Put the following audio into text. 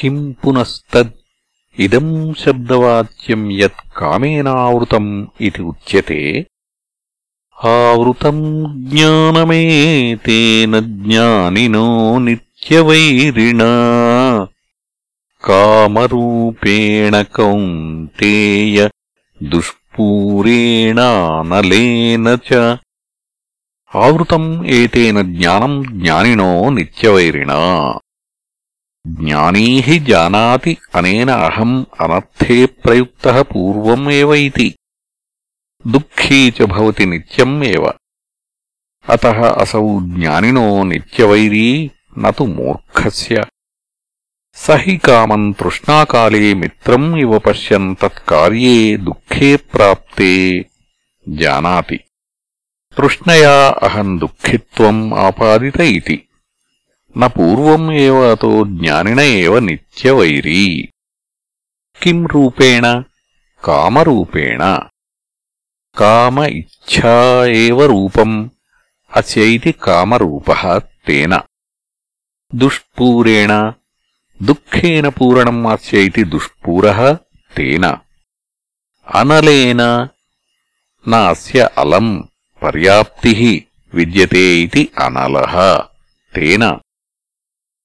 కిम् పునస్తద్ ఇదం శబ్దవాచ్యం యత్ కామేనావృతం ఇది ఉచ్యతే ఆవృతం జ్ఞానమేతేన జ్ఞానినో నిత్యవైరిణా కామరూపేణ కౌంతేయ దుష్పూరేణానలేన చ ఆవృతం ఏతేన జ్ఞానం జ్ఞానినో నిత్యవైరిణా జ్ఞానీ జానాతి అనేన అహం అనర్థే ప్రయుక్త పూర్వం ఏవ దుఃఖీ చవతి నిత్యం ఏవ. అత అసౌ జ్ఞానినో నిత్యవైరీ నతు మూర్ఖస్య. సహి కామం తృష్ణాకాలే మిత్రం ఇవ పశ్యన్ తత్కార్యే దుఃఖే ప్రాప్తే జానాతి. తృష్ణయా అహం దుఃఖిత్వం ఆపాదిత ఇది न पूर्वम् एव अतो ज्ञानिन एव नित्यवैरी किम् रूपेण कामरूपेण काम इच्छा एव रूपम् अस्य इति कामरूपः तेन दुष्पूरेण दुःखेन पूरणम् अस्य इति दुष्पूरः तेन अनलेन न अस्य अलम् पर्याप्तिः विद्यते इति अनलः तेन